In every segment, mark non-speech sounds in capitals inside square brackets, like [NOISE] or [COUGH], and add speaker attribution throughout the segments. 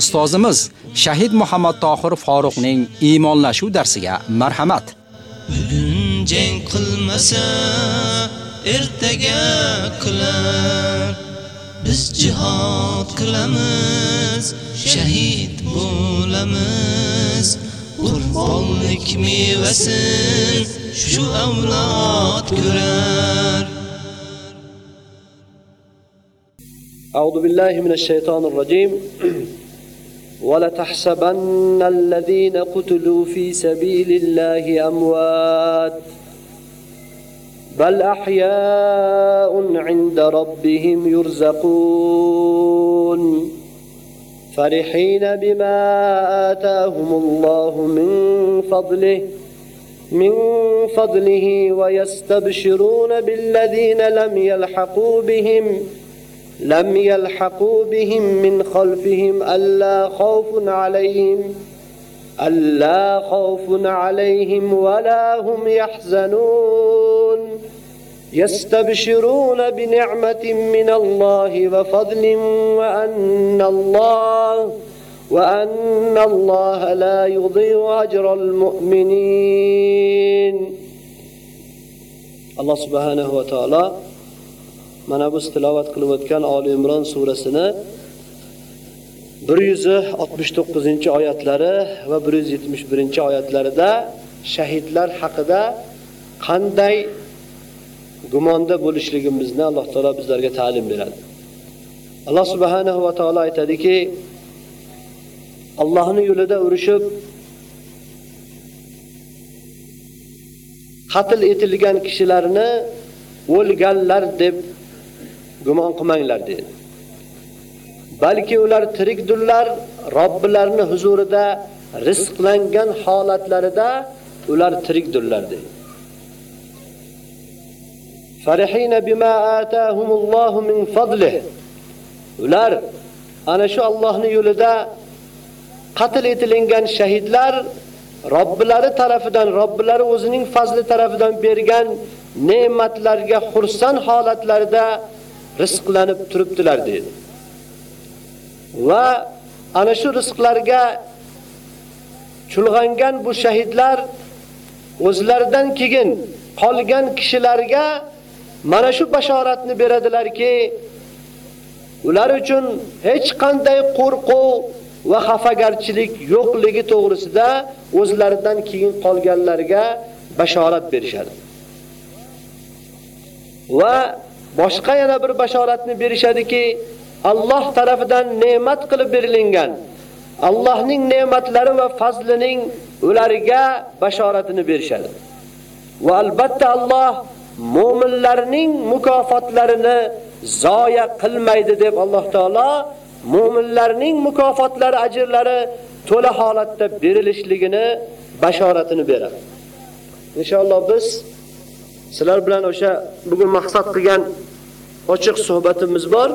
Speaker 1: Ustozimiz Shahid Muhammad Tohir Faruqning iymonlashuv darsiga marhamat.
Speaker 2: bugun jang qilmasa ertaga qilar biz jihad qilamiz shahid bo'lamiz qurbonlik mevasin shu avlod ko'rar
Speaker 3: أعوذ بالله من الشيطان الرجيم ولتحسبن الذين قتلوا في سبيل الله أموات بل أحياء عند ربهم يرزقون فرحين بما آتاهم الله من فضله من فضله ويستبشرون بالذين لم يلحقوا بهم لم يلحقوا بهم من خلفهم ألا خوف عليهم ألا خوف عليهم ولا هم يحزنون. يستبشرون بنعمة من الله وفضل وأن الله وأن الله لا يضيع أجر المؤمنين. الله سبحانه وتعالى mana biz tilovat qilib o'tgan Oli Imron surasini 169 oyatlari va 171 oyatlarida shahidlar haqida qanday gumonda bo'lishligimizni Alloh taolo bizlarga ta'lim beradi. Alloh subhanahu va taolo aytadiki, Allohning yo'lida urushib qatl etilgan kishilarni o'lganlar deb gumon qilmanglar dedi. Balki ular tirikdirlar, Robbilarini huzurida rizqlangan holatlarida ular tirikdirlar dedi. Farihina bima atahumullohu min fadlih. Ular ana shu Allohning yo'lida qatl etilgan shahidlar Robbilari tarafidan, Robbilari o'zining fazli tarafidan bergan ne'matlarga xursand holatlarida rizqlanib turibdilar dedi. Va ana shu rizqlarga chulg'angan bu shahidlar o'zlaridan keyin qolgan kishilarga mana shu bashoratni beradilarki, ular uchun hech qanday qo'rquv va xafagarchilik yo'qligi to'g'risida o'zlaridan keyin qolganlarga bashorat berishadi. Va boshqa yana bir bashoratni berishadiki, Alloh tarafidan ne'mat qilib berilingan Allohning ne'matlari va fazlining ularga bashoratini berishadi. Va albatta Alloh mu'minlarning mukofotlarini zoya qilmaydi deb Alloh taolo mu'minlarning mukofotlari, ajrlari to'la holatda berilishligini bashoratini beradi. Inshaalloh biz sizlar bilan o'sha bugun maqsad qilgan ochiq suhbatimiz bor.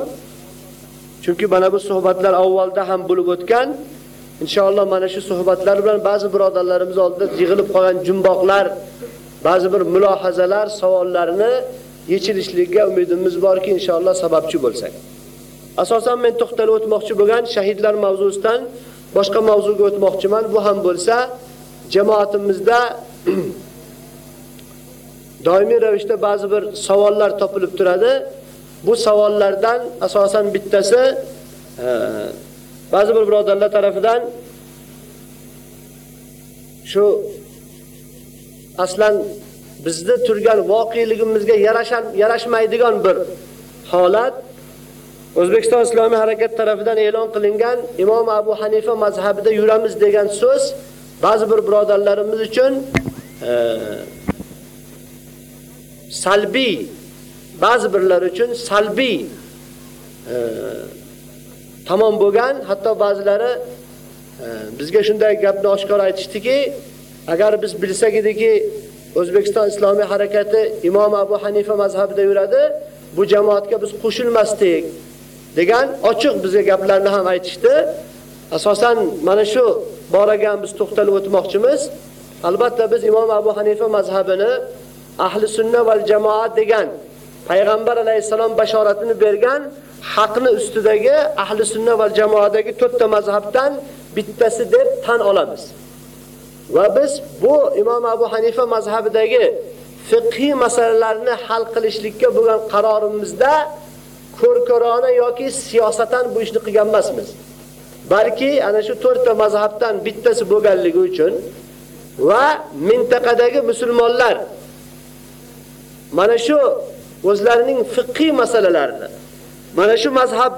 Speaker 3: Chunki mana bu suhbatlar avvalda ham bo'lib o'tgan. Inshaalloh mana shu suhbatlar bilan ba'zi birodarlarimiz oldida yig'ilib qolgan jumboqlar, ba'zi bir mulohazalar, savollarni yechilishligiga umidimiz borki, inshaalloh sababchi bo'lsak. Asosan men to'xtalib o'tmoqchi bo'lgan shahidlar mavzusidan boshqa mavzuga o'tmoqchiman. Bu ham bo'lsa, jamoatimizda [CLEARS THROAT] doimiy ravishda ba'zi bir savollar topilib turadi. Bu savollardan asosan bittasi e, ba'zi bir birodarlar tarafidan shu aslan bizda turgan voqeligimizga yarashan yarashmaydigan bir holat O'zbekiston Islomiy harakat tarafidan e'lon qilingan Imom Abu Hanifa mazhabida yuramiz degan so'z ba'zi bir birodarlarimiz uchun e, salbiy ba'zi birlar uchun salbiy e, tamom bo'lgan, hatto ba'zilari e, bizga shunday gapni oshkor aytishdiki, agar biz bilsak ediki O'zbekiston Islomiy harakati Imom Abu Hanifa mazhabida yuradi, bu jamoatga biz qo'shilmasdik degan ochiq bizga gaplarni ham aytishdi. Asosan mana shu boraga biz to'xtalib o'tmoqchimiz. Albatta biz Imom Abu Hanifa mazhabini ahli sunna val jamoat degan payg'ambar alayhisalom bashoratini bergan haqni ustidagi ahli sunna val jamoadagi to'rtta mazhabdan bittasi deb tan olamiz. Va biz bu Imom Abu Hanifa mazhabidagi fiqhiy masalalarni hal qilishlikka bo'lgan qarorimizda ko'rkorona yoki siyosatan bu ishni qilgan emasmiz. Balki ana shu to'rtta mazhabdan bittasi bo'lganligi uchun va mintaqadagi musulmonlar mana shu o'zlarining fiqhiy masalalarini mana shu mazhab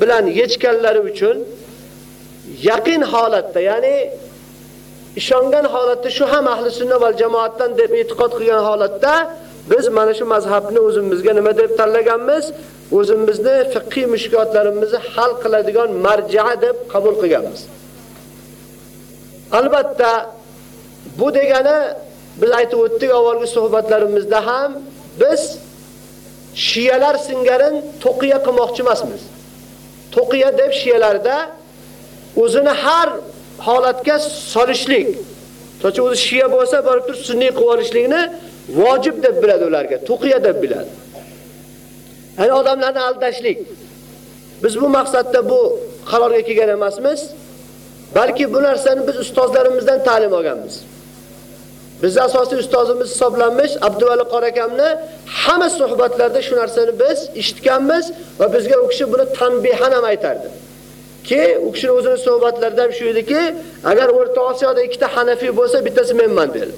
Speaker 3: bilan yechganlari uchun yaqin holatda, ya'ni ishongan holatda shu ham ahli sunna va jamoatdan deb e'tiqod qilgan holatda biz mana shu mazhabni o'zimizga nima deb tanlaganmiz? O'zimizni fiqhiy mushkilotlarimizni hal qiladigan marja deb qabul qilganmiz. Albatta bu degani biz aytib o'tdik avvalgi suhbatlarimizda ham biz shiyalar singarin to'qiya qilmoqchi emasmiz. To'qiya deb shiyalarda o'zini har holatga solishlik. sochi o'zi shiya bo'lsa, borib turib sunniy qilib olishlikni vojib deb biladi ularga, to'qiya deb biladi. Ya'ni odamlarni aldashlik. Biz bu maqsadda bu qarorga kelgan emasmiz, balki bu narsani biz ustozlarimizdan ta'lim olganmiz. Bizning asosiy ustozimiz hisoblanmish Abduvali Qorakamni hamma suhbatlarda shu narsani biz eshitganmiz va bizga u kishi buni tanbihan ham aytardi. Ki u kishining o'zining suhbatlarida ham shu ediki, agar O'rta Osiyoda ikkita Hanafi bo'lsa, bittasi menman dedi.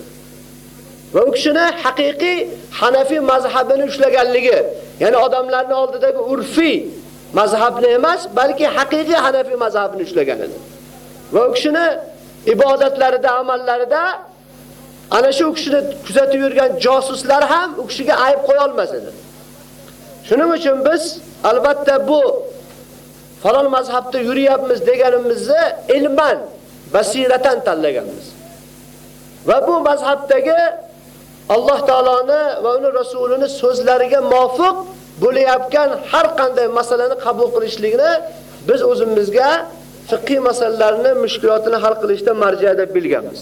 Speaker 3: Va u kishini haqiqiy Hanafi mazhabini ushlaganligi, ya'ni odamlarning oldidagi urfiy mazhabni emas, balki haqiqiy Hanafi mazhabini ushlagan edi. Va u kishini ibodatlarida, amallarida ana shu kishini kuzatib yurgan josuslar ham u kishiga ayb qo'ya olmas edi. Shuning uchun biz albatta bu falon mazhabda yuryapmiz deganimizni ilman, basiratan tanlaganmiz. Va bu mazhabdagi Alloh taoloni va uning rasulini so'zlariga muvofiq bo'layotgan har qanday masalani qabul qilishlikni biz o'zimizga fiqhiy masalalarni mushkulotini hal qilishda marja deb bilganmiz.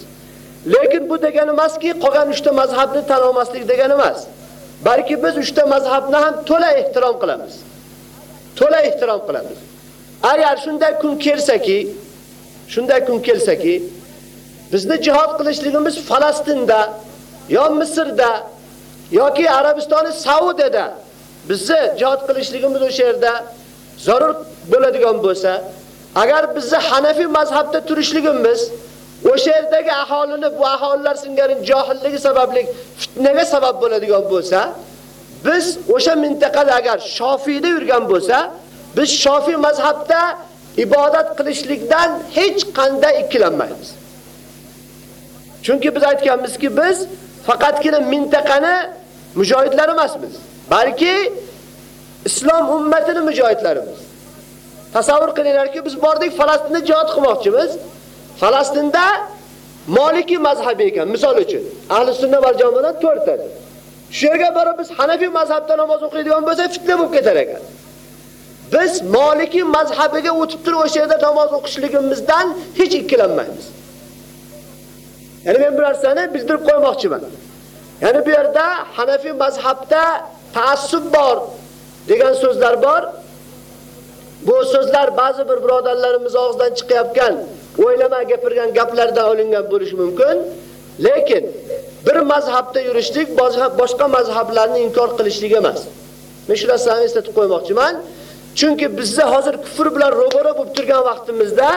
Speaker 3: Lekin bu degani emaski, qolgan 3 ta mazhabni tan olmaslik degani emas. Balki biz 3 ta mazhabni ham to'la ehtirom qilamiz. To'la ehtirom qilamiz. Agar shunday kun kelsaki, shunday kun kelsaki, bizni jihad qilishligimiz Falastinda yo Misrda yoki Arabistoni Saudiyada bizni jihad qilishligimiz o'sha yerda zarur bo'ladigan bo'lsa, agar bizni Hanafi mazhabda turishligimiz o'sha yerdagi aholini bu aholilar singari johilligi sababli fitnaga sabab bo'ladigan bo'lsa, biz o'sha mintaqada agar Shofiyda yurgan bo'lsa, biz Shofiy mazhabda ibodat qilishlikdan hech qanday ikkilanmaymiz. Chunki biz aytganmizki, biz faqatgina mintaqani mujohidlari emasmiz, balki islom ummatini mujohidlarimiz. Tasavvur qilinglarki, biz bordik Falastinda jihad qilmoqchimiz. Falastinda Maliki mazhabi ekan, misol uchun. Ahli sunna va jamoadan 4 ta. Shu yerga borib biz Hanafi mazhabda namoz o'qiydigan bo'lsa, fitna bo'lib ketar ekan. Biz Maliki mazhabiga o'tib turib o'sha yerda namoz o'qishligimizdan hech ikkilanmaymiz. Ya'ni men bu narsani bildirib qo'ymoqchiman. Ya'ni bu yerda Hanafi mazhabda taassub bor degan so'zlar bor. Bu so'zlar ba'zi bir birodarlarimiz og'zidan chiqayotgan o'ylama gapirgan gaplardan olingan bo'lishi mumkin. Lekin bir mazhabda yurishlik boshqa mazhablarni inkor qilishlik emas. Men shu narsani eslatib qo'ymoqchiman. Chunki bizda hozir kufr bilan ro'baro bo'lib turgan vaqtimizda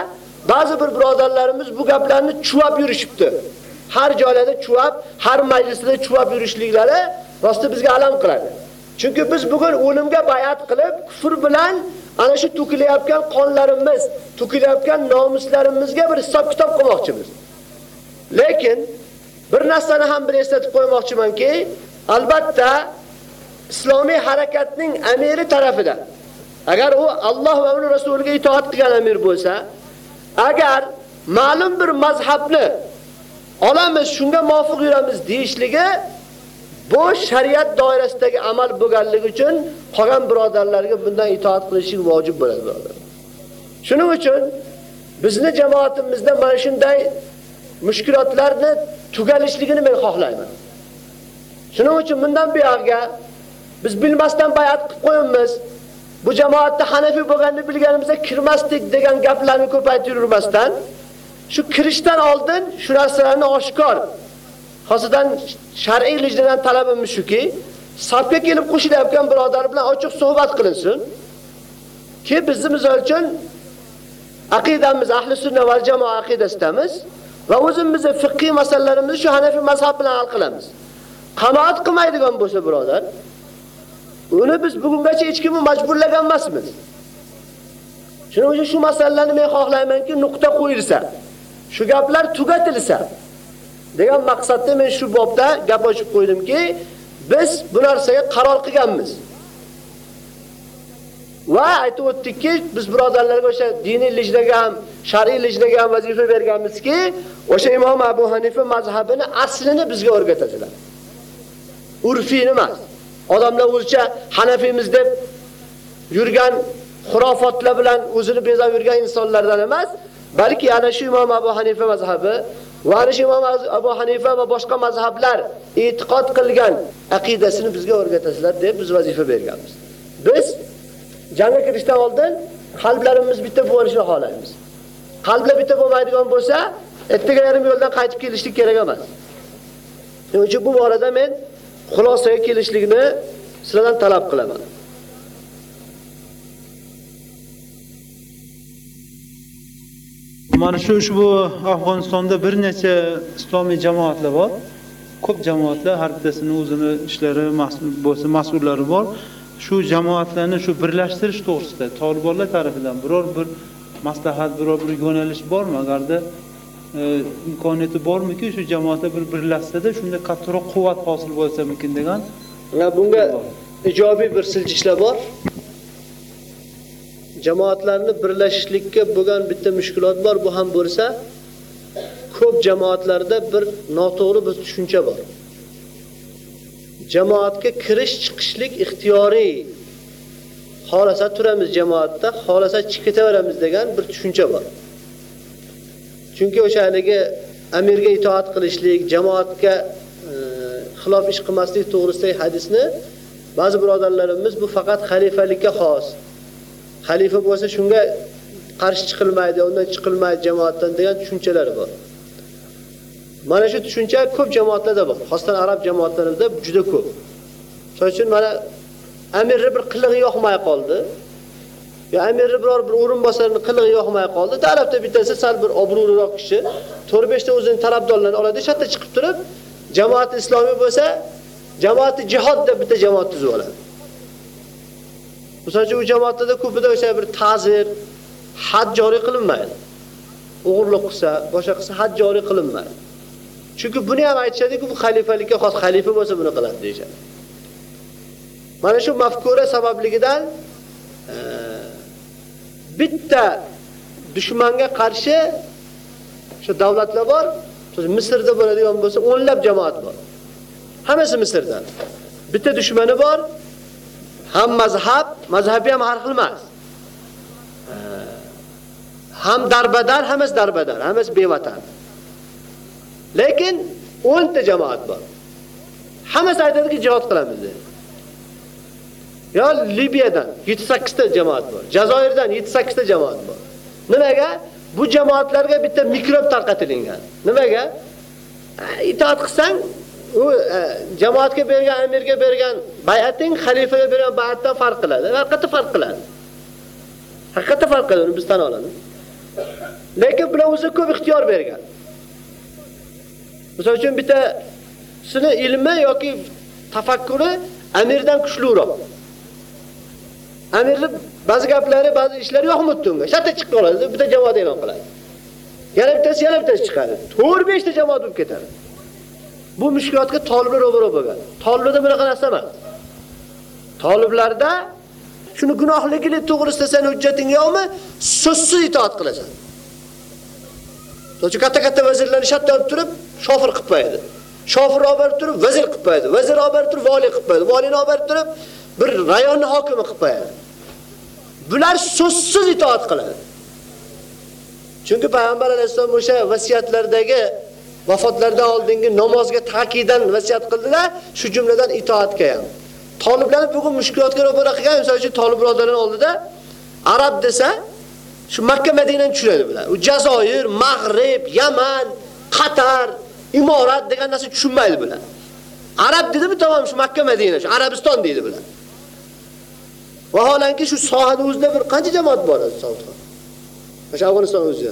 Speaker 3: ba'zi bir birodarlarimiz bu gaplarni chuvab yurishibdi. Har joylarda chuvab, har majlisda chuvab yurishliklari rosti bizga alam qiladi. Chunki biz bugun o'limga bayat qilib, kufr bilan ana shu to'kilayotgan qonlarimiz, to'kilayotgan nomuslarimizga bir hisob kitob qilmoqchimiz. Lekin bir narsani ham bir eslatib qo'ymoqchimanki, albatta islomiy harakatning amiri tarafidan agar u Alloh va uning rasuliga itoat qilgan amir bo'lsa, agar ma'lum bir mazhabni olamiz, shunga muvofiq yuramiz deyishligi bu shariat doirasidagi amal bo'lganligi uchun qolgan birodarlarga bundan itoat qilishlik vojib bo'ladi, birodar. Shuning uchun bizni jamoatimizda mana shunday mushkulotlarni tugalishligini men xohlayman. Shuning uchun bundan buyog'iga biz bilmasdan bayat qilib qo'yamiz. Bu jamoatda Hanafi bo'lganini bilganimizda kirmasdik degan gaplarni ko'paytirib yurmasdan shu kirishdan oldin shu narsalarni oshkor Hozirdan shar'iy lijnadan talabimiz shuki, safga kelib qo'shilayotgan birodar bilan ochiq suhbat qilinsin. Ki bizni misol uchun aqidamiz ahli sunna va jamoa aqidasidamiz va o'zimizning fiqhiy masalalarimizni shu Hanafi mazhab bilan hal qilamiz. Qanoat qilmaydigan bo'lsa birodar, uni biz bugungacha hech kimni majburlagan emasmiz. Shuning uchun shu masalalarni men xohlaymanki, nuqta qo'yilsa, shu gaplar tugatilsa, degan maqsadda men shu bobda gap ochib qo'ydimki, biz bu narsaga qaror qilganmiz. Va aytib o'tdikki, biz birodarlarga o'sha diniy lijdaga ham, shar'iy lijdaga ham vazifa berganmizki, o'sha Imom Abu Hanifa mazhabini aslini bizga o'rgatadilar. Urfini emas. Odamlar o'zicha Hanafimiz deb yurgan xurofotlar bilan o'zini bezab yurgan insonlardan emas, balki ana shu Imom Abu Hanifa mazhabi Varish Imom Abu Hanifa va boshqa mazhablar e'tiqod qilgan aqidasini bizga o'rgatasizlar deb biz vazifa berganmiz. Biz jangga kirishdan oldin qalblarimiz bitta bo'lishini xohlaymiz. Qalblar bitta bo'lmaydigan bo'lsa, ertaga yarim yo'ldan qaytib kelishlik kerak emas. Shuning uchun bu borada men xulosaga kelishlikni sizlardan talab qilaman.
Speaker 4: Mana shu ushbu Afg'onistonda bir necha islomiy jamoatlar bor. Ko'p jamoatlar har bittasini o'zini ishlari, bo'lsa mas'ullari bor. Shu jamoatlarni shu birlashtirish to'g'risida Talibanlar tomonidan biror bir maslahat, biror bir yo'nalish bormi? Agarda e, imkoniyati bormiki, shu jamoatlar bir birlashsa-da, shunda kattaroq quvvat hosil bo'lsa mumkin degan.
Speaker 3: Bunga ijobiy bir siljishlar bor. Jamoatlarni birlashishlikka bo'lgan bitta mushkulot bor, bu ham bo'lsa, ko'p jamoatlarda bir noto'g'ri bir tushuncha bor. Jamoatga kirish chiqishlik ixtiyoriy. Xolasa turamiz jamoatda, xolasa chiqib ketaveramiz degan bir tushuncha bor. Chunki o'sha haligi amirga itoat qilishlik, jamoatga e, xilof ish qilmaslik to'g'risidagi hadisni ba'zi birodarlarimiz bu faqat xalifalikka xos. Xalifa bo'lsa shunga qarshi chiqilmaydi, undan chiqilmaydi jamoatdan degan tushunchalar bor. Mana shu tushuncha ko'p jamoatlarda bor, xosdan arab jamoatlarida juda ko'p. Shuning uchun mana amirni bir qilig'i yoqmay qoldi. Ya amirni biror bir o'rinbosarning qilig'i yoqmay qoldi. Tarafda bittasi sal bir obro'liroq kishi 4-5 ta o'zining tarafdorlarini oladi, shatda chiqib turib, jamoat islomiy bo'lsa, jamoati jihod deb bitta jamoat tuzib oladi. Misol uchun u jamoatlarda ko'pida o'sha bir ta'zir, had joriy qilinmaydi. O'g'irlik qilsa, boshqa qilsa had joriy qilinmaydi. Chunki buni ham aytishadiki, bu xalifalikka xos xalifa bo'lsa buni qiladi deyshadi. Mana shu mafkura sababligidan e, bitta dushmanga qarshi shu davlatlar bor, Misrda bo'ladigan bo'lsa, o'nlab jamoat bor. Hammasi Misrdan. Bitta dushmani bor, ham mazhab, mazhabi ham har xil emas. Ham darbadar, hammasi darbadar, hammasi bevatan. Lekin 10 ta jamoat bor. Hammasi aytadiki jihad qilamiz dedi. Yo Libiyadan 7-8 ta jamoat bor. Jazoirdan 7-8 ta jamoat bor. Nimaga? Bu jamoatlarga bitta mikrob tarqatilgan. Nimaga? Itoat qilsang, u e, jamoatga bergan, amirga bergan bay'ating xalifaga bergan bay'atdan farq qiladi. Haqiqatda farq qiladi. Haqiqatda farq qiladi, biz tan olamiz. Lekin bular o'zi ko'p ixtiyor bergan. Misol uchun bitta sini ilmi yoki tafakkuri amirdan kuchliroq. Amirni ba'zi gaplari, ba'zi ishlari yoqmaydi unga. Shatta chiqib qoladi, bitta jamoat e'lon qiladi. Yana bittasi, yana bittasi chiqadi. 4-5 ta jamoat bo'lib ketadi. Bu mushkulotga toliblar ro'baro bo'lgan. Toliblarda bunaqa narsa emas. Toliblarda shuni gunohligini to'g'risida sen hujjating yo'qmi? So'zsiz itoat qilasan. So'chi katta-katta vazirlarni shatta olib turib, shofir qilib qo'yadi. Shofir olib turib vazir qilib qo'yadi. Vazir olib turib vali qilib qo'yadi. Valini olib turib bir rayonni hokimi qilib qo'yadi. Bular so'zsiz itoat qiladi. Chunki payg'ambar alayhisolam o'sha vasiyatlardagi vafotlardan oldingi namozga ta'kidan vasiyat qildilar, shu jumladan itoatga ham. Toliblar bugun mushkulotga ro'para qilgan, misol uchun Tolib birodarlar oldida arab desa, shu Makka Madinani tushiradi bular. U Jazoir, Mag'rib, Yaman, Qatar, imorat degan narsa tushunmaydi bular. Arab dedimi tamom shu Makka Madina, shu Arabiston deydi bular. Vaholanki shu sohada o'zida bir qancha jamoat bor Saudxon? O'sha Afg'oniston o'zida.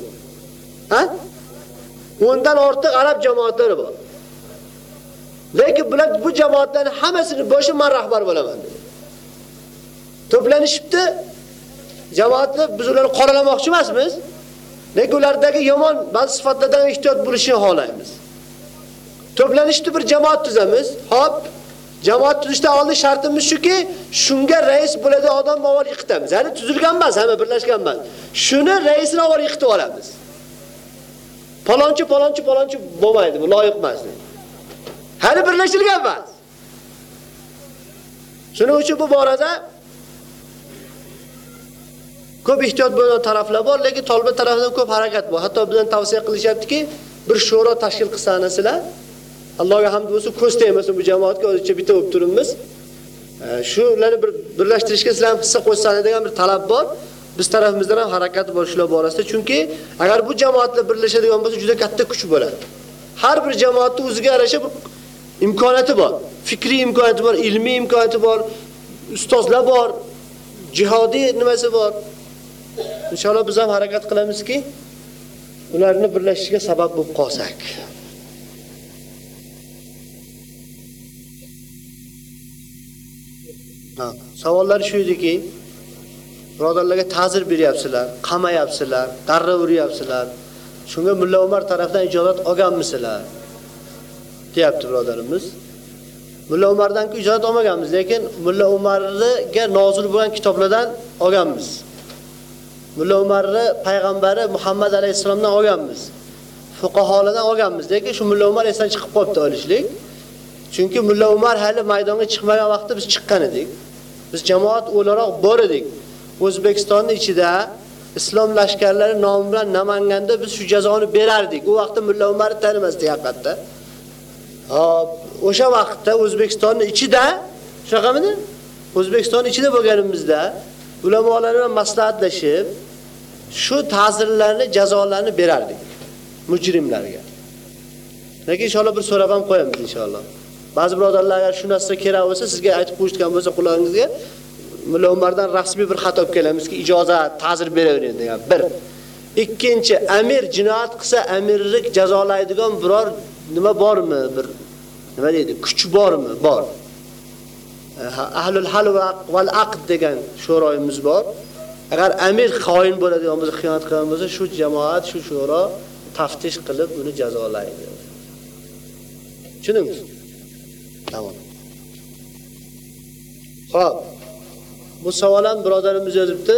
Speaker 3: Ha? Undan ortiq arab jamoatlari bor. Lekin bular bu jamoatlarning hammasini boshi man rahbar bo'laman dedi. To'planishibdi. Jamoatni biz ularni qoralamoqchi emasmiz. Lekin ulardagi yomon ba'zi sifatlardan ehtiyot bo'lishni xohlaymiz. To'planishdi bir jamoat tuzamiz. Hop, jamoat tuzishdan oldin shartimiz shuki, shunga rais bo'ladigan odam avval yiqitamiz. Hali tuzilgan emas, hamma birlashgan emas. Shuni raisini avval yiqitib olamiz. Palonchi, palonchi, palonchi bo'lmaydi, bu loyiq emas. Hali birlashilgan emas. Shuning uchun bu borada ko'p ehtiyot bo'lgan taraflar bor, lekin Tolibon tarafidan ko'p harakat bor. Hatto bizdan tavsiya qilishyaptiki, bir shura tashkil qilsanasizlar. Allohga hamd bo'lsin, ko'z tegmasin bu jamoatga o'zicha bitta bo'lib turibmiz. Shularni bir birlashtirishga sizlar ham hissa qo'shsangiz degan bir talab bor. Biz tarafimizdan ham harakat bor shular borasida, chunki agar bu jamoatlar birlashadigan bo'lsa, juda katta kuch bo'ladi. Har bir jamoatning o'ziga yarasha bir imkoniyati bor. Fikriy imkoniyati bor, ilmiy imkoniyati bor, ustozlar bor, jihodiy nimasi bor. Inshaalloh biz ham harakat qilamizki, ularni birlashishiga sabab bo'lib qolsak. Ha, savollar shu ediki, birodarlarga ta'zir beryapsizlar, qamayapsizlar, darra uryapsizlar. Shunga Mulla Umar tomonidan ijozat olganmisizlar? Deyapti birodarimiz. Mulla Umardan ijozat olmaganmiz, lekin Mulla Umarga nozil bo'lgan kitoblardan olganmiz. Mulla Umarni payg'ambari Muhammad alayhisolamdan olganmiz. Fuqaholardan olganmiz, lekin shu Mulla Umar esdan chiqib qolibdi olishlik. Chunki Mulla Umar hali maydonga chiqmagan vaqtda biz chiqqan edik. Biz jamoat o'laroq bor edik. O'zbekistonning ichida islom lashkarlari nomi bilan Namanganda biz shu jazoni berardik. U vaqtda Mulla Umarni tanimasdik haqiqatda. O'sha vaqtda O'zbekistonning ichida shunaqamidi? O'zbekiston ichida bo'lganimizda ulamolar bilan maslahatlashib shu ta'zirlarni, jazolarni berardik mujrimlarga. Lekin inshaalloh bir so'rab ham qo'yamiz inshaalloh. Ba'zi birodarlar agar shu narsa kerak bo'lsa, sizga aytib qo'yishgan bo'lsa qulog'ingizga Mulla Umardan rasmiy bir xat olib kelamizki, ijozat, ta'zir beravering degan. Bir. Ikkinchi, amir jinoyat qilsa, amirlik jazolaydigan biror nima bormi? Bir nima deydi? Kuch bormi? Bor. E, ahlul hal val aqd degan sho'royimiz bor. Agar amir xoin bo'ladigan bo'lsa, xiyonat qilgan bo'lsa, shu jamoat, shu sho'ro taftish qilib uni jazolaydi. tushundingiz Tamom. ho'p Bu savol ham birodarimiz yozibdi.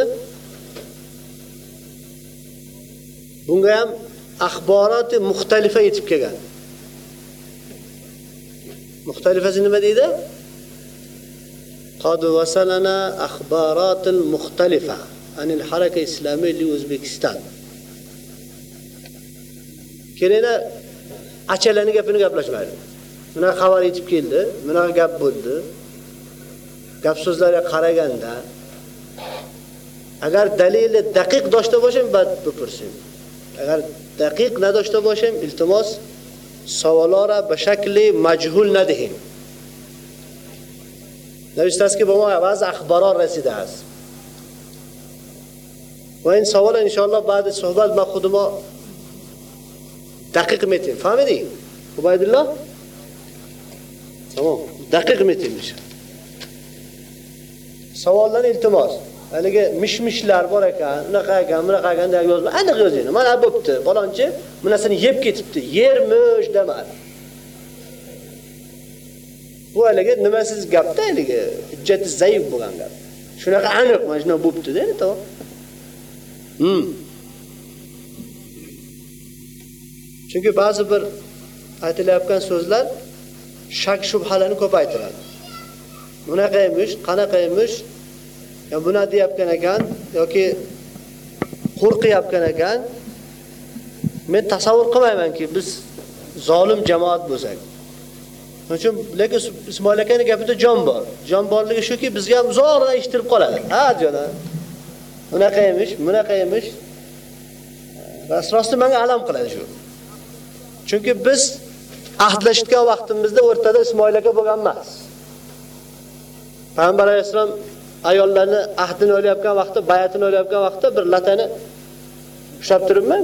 Speaker 3: Bunga ham axboroti muxtalifa yetib kelgan. Muxtalifasi nima deydi? Qad vasalana akhbaratul mukhtalifa anil haraka islami li O'zbekiston. Kelinglar achalani gapini gaplashmaydi. Bunaqa xabar yetib keldi, bunaqa gap bo'ldi. Gap so'zlarga qaraganda agar dalili daqiq doshta bo'lsam, bad bupursin. Agar daqiq nadoshta bo'lsam, iltimos savolara به شکل مجهول ندهیم. نوشته است که به ما عوض اخبارات رسیده است. و این سوال انشاءالله بعد صحبت ما خود ما دقیق میتیم فهمیدی؟ عبید الله؟ تمام. دقیق میتیم میشه سوالان التماس. Haligi mishmishlar bor ekan, unaqa ekan, bunaqa ekan deb yozma. Aniq yozing. Mana bo'pti. Falonchi bu narsani yeb ketibdi. Yermish demadi. Bu haligi nimasiz gapda haligi hujjati zaif bo'lgan gap. Shunaqa aniq, mana shuna bo'pti dedi, to'g'ri. Hmm. Chunki ba'zi bir aytilayotgan so'zlar shak shubhalarni ko'paytiradi. Bunaqa emish, qanaqa emish? Ya buna deyapgan ekan yoki qo'rqiyapgan ekan. Men tasavvur qilmaymanki biz zolim jamoat bo'lsak. Shuning uchun lekin Ismoil akaning gapida jon bor. Jon borligi shuki bizga ham uzoqdan eshitilib qoladi. Ha, jona. Bunaqa emish, bunaqa emish. Rasrosti menga alam qiladi shu. Chunki biz ahdlashgan vaqtimizda o'rtada Ismoil aka bo'lgan emas. Payg'ambar alayhisalom ayollarni ahdini o'ylayotgan vaqtda, bayatini o'ylayotgan vaqtda bir latani ushlab turibman.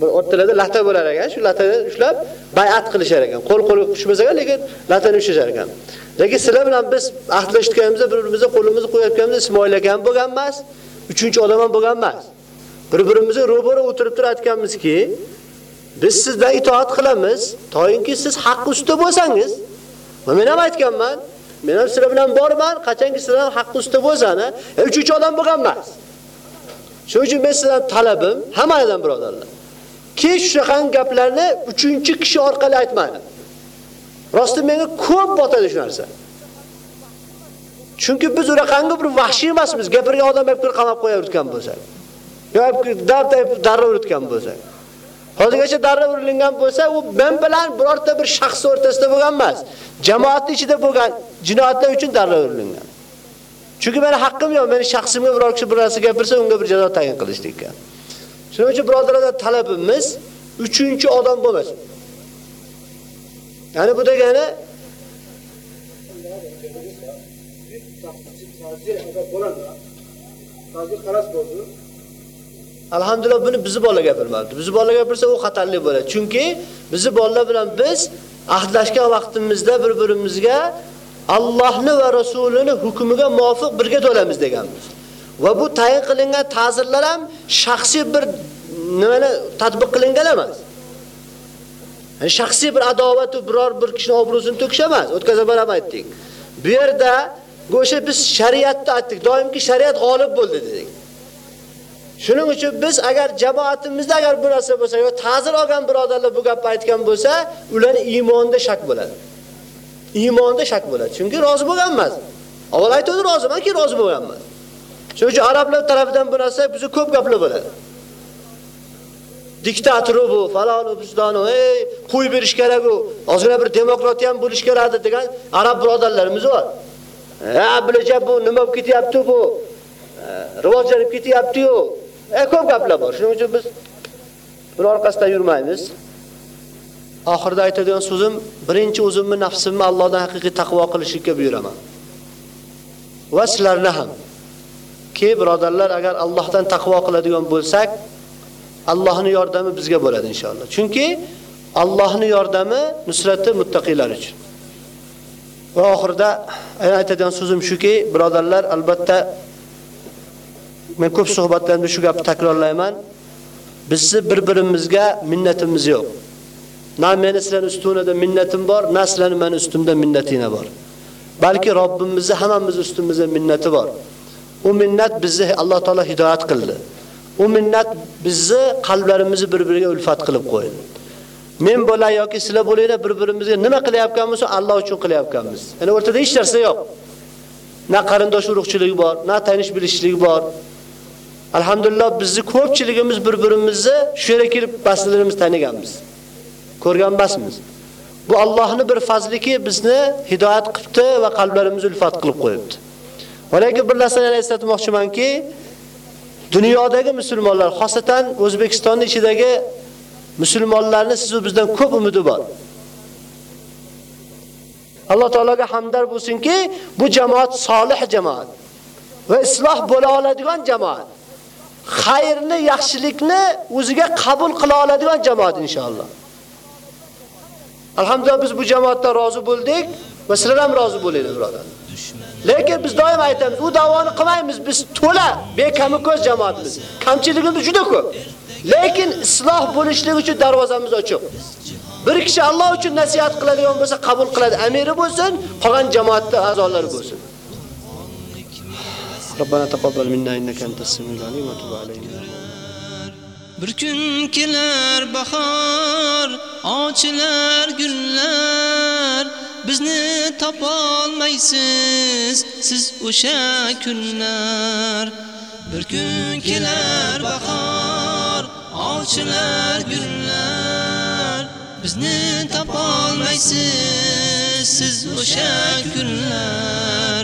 Speaker 3: Bir o'rtalarda lata bo'lar ekan, shu latani ushlab bayat qilishar ekan. Qo'l-qo'l qushmasa ekan, lekin latani ushlashar ekan. Lekin sizlar bilan biz ahdlashganimizda bir-birimizga qo'limizni qo'yayotganimizda Ismoil aka ham bo'lgan emas, uchinchi odam ham bo'lgan emas. Bir-birimizni ro'bara o'tirib turib aytganmizki, biz sizdan itoat qilamiz, toyinki siz haqq ustida bo'lsangiz. Va men ham aytganman, men ham sizlar bilan borman, qachonki sizlar haqq ustida bo'lsana, e, uchinchi odam bo'lgan emas. Shuning uchun men sizdan talabim, hammadan birodarlar. Kech shunaqa gaplarni uchinchi kishi orqali aytmang. Rosti menga ko'p botadi shu narsa. Chunki biz uraqangi bir vahshiy emasmiz, gapirgan odam aytib qamab qo'yayotgan bo'lsak. yoki dard darra uritgan bo'lsa. Hozirgacha darra urilgan bo'lsa, u men bilan birorta bir shaxs o'rtasida bo'lgan emas. Jamoat ichida bo'lgan jinoyatlar uchun darra urilgan. Chunki meni haqqim yo'q, meni shaxsimga biror kishi bir narsa gapirsa, unga bir jazo tayin qilishlikka. Shuning uchun birodarlar talabimiz uchinchi odam bo'lmasin. Ya'ni bu degani Alhamdulillah buni bizni bolalar gapirmadi. Bizni bolalar gapirsa u xatarli bo'ladi. Chunki bizni bolalar bilan biz ahdlashgan vaqtimizda bir-birimizga Allohni va Rasulini hukmiga muvofiq birga to'lamiz deganmiz. Va bu tayin qilingan ta'zirlar ham shaxsiy bir nimani tatbiq qilingan emas. Yani shaxsiy bir adovat va biror bir kishining obro'sini to'kish emas. O'tkazib ham aytdik. Bu yerda go'sha biz shariatni aytdik, doimki shariat g'olib bo'ldi dedik. Shuning uchun biz agar jamoatimizda agar bu narsa bo'lsa yo ta'zir olgan birodarlar bu gapni aytgan bo'lsa, ularning iymonida shak bo'ladi. Iymonida shak bo'ladi. Chunki rozi bo'lgan emas. Avval aytadi roziman, keyin rozi bo'lganman. Shuning uchun arablar tarafidan bu narsa bizga ko'p gaplar bo'ladi. Diktatori bu, falonu, bustonu, ey, qo'y berish kerak u. Ozgina bir demokratiya ham bo'lish kerak degan arab birodarlarimiz bor. Ha, bilaja bu nima bo'lib ketyapti bu? E, rivojlanib ketyapti-yu. E ko'p gaplar bor. Shuning uchun biz bular orqasidan yurmaymiz. Oxirida aytadigan so'zim, birinchi o'zimni nafsimni Allohdan haqiqiy taqvo qilishga buyuraman. Va sizlarni ham. Ki birodarlar, agar Allohdan taqvo qiladigan bo'lsak, Allohning yordami bizga bo'ladi inshaalloh. Chunki Allohning yordami nusrati muttaqilar uchun. Va oxirida aytadigan so'zim shuki, birodarlar, albatta men ko'p suhbatlarimda shu gapni takrorlayman. Bizni bir-birimizga minnatimiz yo'q. Na meni sizlarning ustunida minnatim bor, na sizlarning meni ustimda minnatingiz bor. Balki Robbimizni hammamiz ustimizda minnati bor. U minnat bizni Alloh taolo hidoyat qildi. U minnat bizni qalblarimizni bir-biriga ulfat qilib qo'ydi. Men bo'lay yoki sizlar bo'linglar bir-birimizga nima qilyapganmiz, Alloh uchun qilyapganmiz. Ya'ni o'rtada hech narsa yo'q. Na qarindosh urug'chilik bor, na tanish bilishlik bor. Alhamdulillah bizni ko'pchiligimiz bir-birimizni shu yerga kelib baslarimiz taniganmiz. Ko'rgan. Bu Allohning bir fazliki bizni hidoyat qilibdi va qalblarimizni ulfat qilib qo'yibdi. Va lekin bir narsani eslatmoqchimanki, dunyodagi musulmonlar, xosatan O'zbekistonning ichidagi musulmonlarni siz bizdan ko'p umidi bor. Alloh taologa hamdar bo'lsinki, bu jamoat solih jamoat va isloh bo'la oladigan jamoat. Xayrni, yaxshilikni o'ziga qabul qila oladigan jamoat inshaalloh. Alhamdulillah biz bu jamoatdan rozi bo'ldik va sizlar ham rozi bo'linglar, birodar. Lekin biz doim aytamiz, u davoni qilmaymiz, biz to'la bekami ko'z jamoatmiz. Kamchiligimiz juda ko'p. Lekin isloh bo'lishlik uchun darvozamiz ochiq. Bir kishi Alloh uchun nasihat qiladigan bo'lsa, qabul qiladi. Amiri bo'lsin, qolgan jamoatda a'zolari bo'lsin. ربنا تقبل منا إنك أنت السميع العليم وتب علينا
Speaker 2: Bir kun kelar bahor, ochilar gullar, bizni topolmaysiz siz o'sha kunlar. Bir kun kelar bahor, ochilar gullar, bizni topolmaysiz siz o'sha kunlar.